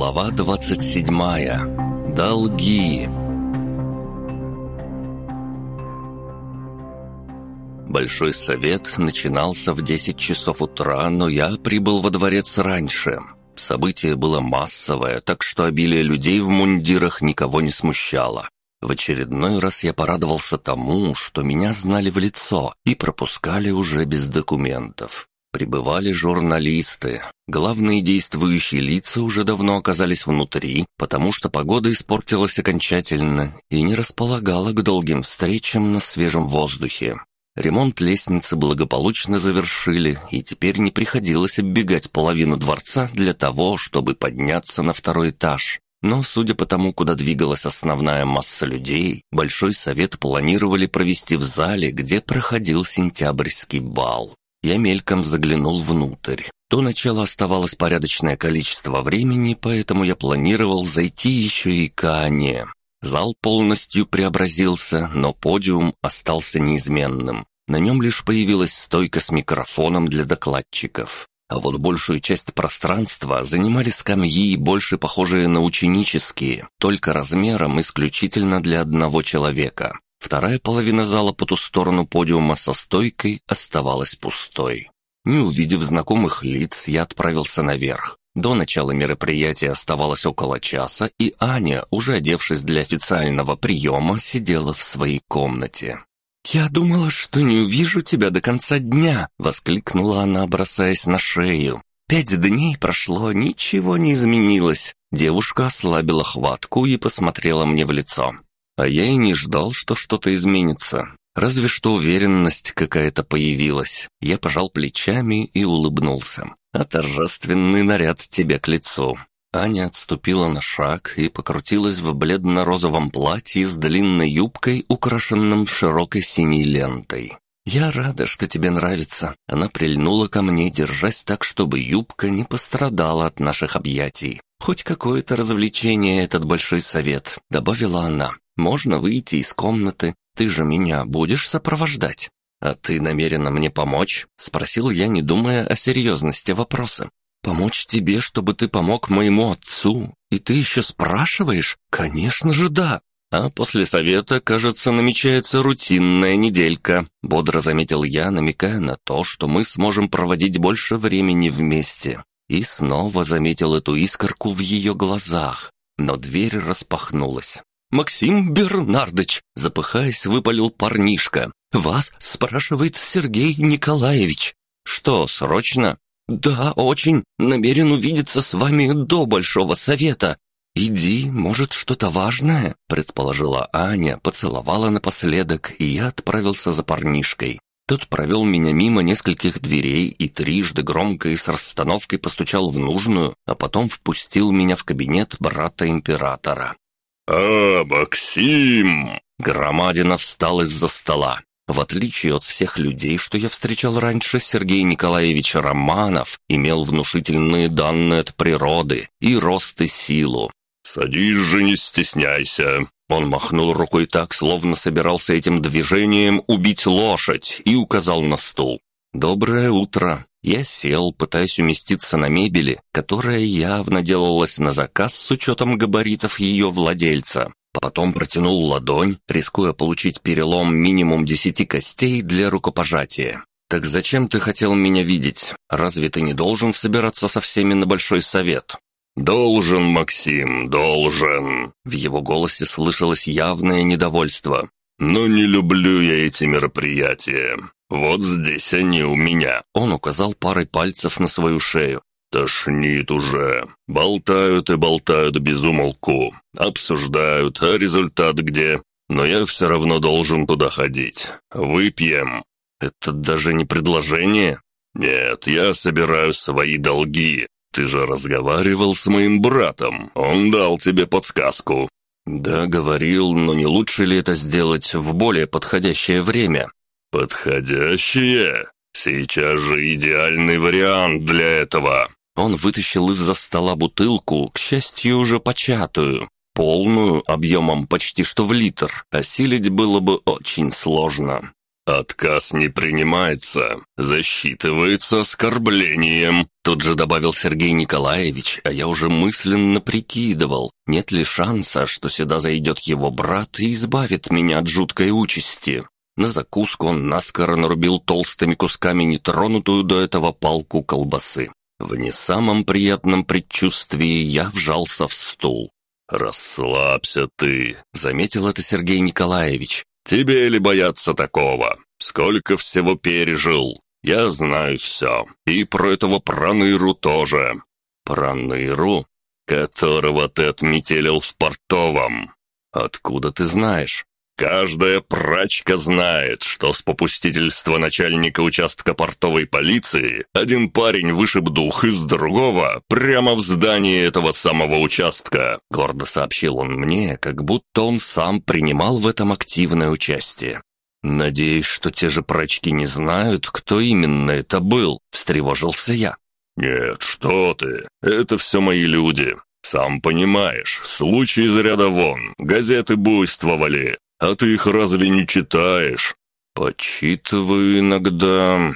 Глава 27. Долги. Большой совет начинался в 10 часов утра, но я прибыл во дворец раньше. Событие было массовое, так что обилие людей в мундирах никого не смущало. В очередной раз я порадовался тому, что меня знали в лицо и пропускали уже без документов. Прибывали журналисты. Главные действующие лица уже давно оказались внутри, потому что погода испортилась окончательно и не располагала к долгим встречам на свежем воздухе. Ремонт лестницы благополучно завершили, и теперь не приходилось оббегать половину дворца для того, чтобы подняться на второй этаж. Но, судя по тому, куда двигалась основная масса людей, Большой Совет планировали провести в зале, где проходил сентябрьский бал. Я мельком заглянул внутрь. До начала оставалось порядочное количество времени, поэтому я планировал зайти еще и к Ане. Зал полностью преобразился, но подиум остался неизменным. На нем лишь появилась стойка с микрофоном для докладчиков. А вот большую часть пространства занимали скамьи, больше похожие на ученические, только размером исключительно для одного человека. Вторая половина зала по ту сторону подиума со стойкой оставалась пустой. Не увидев знакомых лиц, я отправился наверх. До начала мероприятия оставалось около часа, и Аня, уже одевшись для официального приема, сидела в своей комнате. «Я думала, что не увижу тебя до конца дня!» — воскликнула она, бросаясь на шею. «Пять дней прошло, ничего не изменилось». Девушка ослабила хватку и посмотрела мне в лицо. А я и не ждал, что что-то изменится. Разве что уверенность какая-то появилась. Я пожал плечами и улыбнулся. А торжественный наряд тебе к лицу. Аня отступила на шаг и покрутилась в бледно-розовом платье с длинной юбкой, украшенным широкой синей лентой. «Я рада, что тебе нравится». Она прильнула ко мне, держась так, чтобы юбка не пострадала от наших объятий. «Хоть какое-то развлечение этот большой совет», — добавила она. Можно выйти из комнаты. Ты же меня будешь сопровождать. А ты намерена мне помочь? Спросил я, не думая о серьезности вопроса. Помочь тебе, чтобы ты помог моему отцу? И ты еще спрашиваешь? Конечно же, да. А после совета, кажется, намечается рутинная неделька. Бодро заметил я, намекая на то, что мы сможем проводить больше времени вместе. И снова заметил эту искорку в ее глазах. Но дверь распахнулась. «Максим Бернардыч!» — запыхаясь, выпалил парнишка. «Вас спрашивает Сергей Николаевич». «Что, срочно?» «Да, очень. Намерен увидеться с вами до Большого Совета». «Иди, может, что-то важное?» — предположила Аня, поцеловала напоследок, и я отправился за парнишкой. Тот провел меня мимо нескольких дверей и трижды громко и с расстановкой постучал в нужную, а потом впустил меня в кабинет брата императора. «А, Максим!» Громадина встал из-за стола. В отличие от всех людей, что я встречал раньше, Сергей Николаевич Романов имел внушительные данные от природы и рост и силу. «Садись же, не стесняйся!» Он махнул рукой так, словно собирался этим движением убить лошадь, и указал на стул. «Доброе утро!» Я сел, пытаясь уместиться на мебели, которая явно делалась на заказ с учетом габаритов ее владельца. Потом протянул ладонь, рискуя получить перелом минимум десяти костей для рукопожатия. «Так зачем ты хотел меня видеть? Разве ты не должен собираться со всеми на большой совет?» «Должен, Максим, должен!» В его голосе слышалось явное недовольство. «Но не люблю я эти мероприятия. «Вот здесь они у меня», — он указал парой пальцев на свою шею. «Тошнит уже. Болтают и болтают без умолку. Обсуждают, а результат где? Но я все равно должен туда ходить. Выпьем». «Это даже не предложение?» «Нет, я собираю свои долги. Ты же разговаривал с моим братом. Он дал тебе подсказку». «Да, говорил, но не лучше ли это сделать в более подходящее время?» «Подходящее? Сейчас же идеальный вариант для этого!» Он вытащил из-за стола бутылку, к счастью, уже початую, полную, объемом почти что в литр. Осилить было бы очень сложно. «Отказ не принимается, засчитывается оскорблением», тут же добавил Сергей Николаевич, а я уже мысленно прикидывал, нет ли шанса, что сюда зайдет его брат и избавит меня от жуткой участи. На закуску он наскоро нарубил толстыми кусками нетронутую до этого палку колбасы. В не самом приятном предчувствии я вжался в стул. «Расслабься ты», — заметил это Сергей Николаевич. «Тебе ли бояться такого? Сколько всего пережил? Я знаю все. И про этого Проныру тоже». «Проныру? Которого ты отметелил в портовом. Откуда ты знаешь?» Каждая прачка знает, что с попустительства начальника участка портовой полиции один парень вышиб дух из другого прямо в здании этого самого участка. Гордо сообщил он мне, как будто он сам принимал в этом активное участие. «Надеюсь, что те же прачки не знают, кто именно это был», — встревожился я. «Нет, что ты, это все мои люди. Сам понимаешь, случай из ряда вон, газеты буйствовали, а ты их разве не читаешь?» «Почитываю иногда...»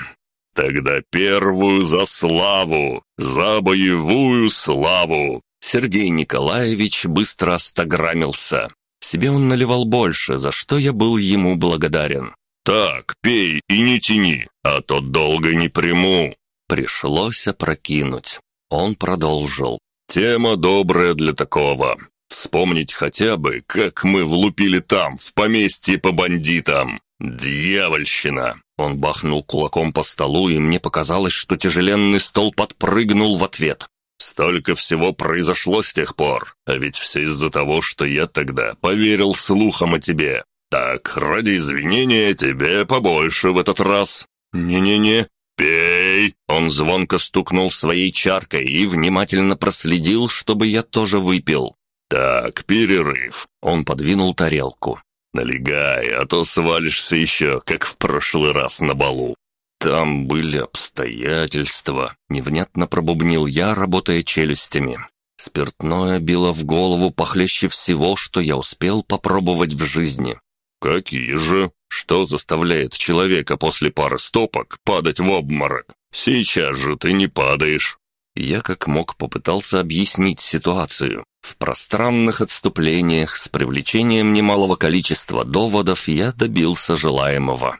«Тогда первую за славу, за боевую славу!» Сергей Николаевич быстро остограммился. Себе он наливал больше, за что я был ему благодарен. «Так, пей и не тяни, а то долго не приму». Пришлось опрокинуть. Он продолжил. «Тема добрая для такого. Вспомнить хотя бы, как мы влупили там, в поместье по бандитам. Дьявольщина!» Он бахнул кулаком по столу, и мне показалось, что тяжеленный стол подпрыгнул в ответ. «Столько всего произошло с тех пор, а ведь все из-за того, что я тогда поверил слухам о тебе. Так, ради извинения тебе побольше в этот раз. Не-не-не, пей!» Он звонко стукнул своей чаркой и внимательно проследил, чтобы я тоже выпил. «Так, перерыв». Он подвинул тарелку. «Налегай, а то свалишься еще, как в прошлый раз на балу». «Там были обстоятельства», — невнятно пробубнил я, работая челюстями. Спиртное било в голову похлеще всего, что я успел попробовать в жизни. «Какие же? Что заставляет человека после пары стопок падать в обморок? Сейчас же ты не падаешь». Я как мог попытался объяснить ситуацию. В пространных отступлениях с привлечением немалого количества доводов я добился желаемого.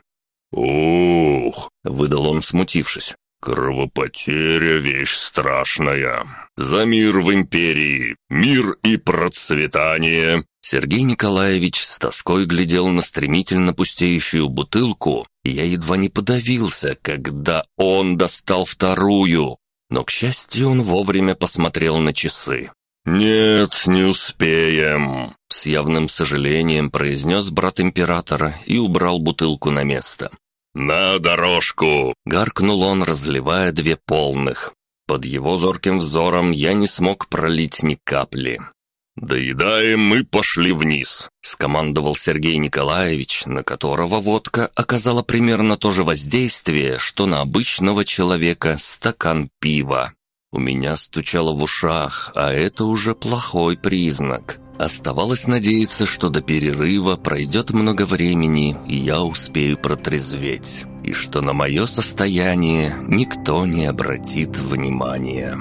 «Ух!» — выдал он, смутившись. «Кровопотеря — вещь страшная. За мир в империи, мир и процветание!» Сергей Николаевич с тоской глядел на стремительно пустеющую бутылку, и я едва не подавился, когда он достал вторую. Но, к счастью, он вовремя посмотрел на часы. «Нет, не успеем», — с явным сожалением произнес брат императора и убрал бутылку на место. «На дорожку!» — гаркнул он, разливая две полных. Под его зорким взором я не смог пролить ни капли. «Доедаем и пошли вниз», — скомандовал Сергей Николаевич, на которого водка оказала примерно то же воздействие, что на обычного человека стакан пива. У меня стучало в ушах, а это уже плохой признак. Оставалось надеяться, что до перерыва пройдет много времени, и я успею протрезветь, и что на мое состояние никто не обратит внимания.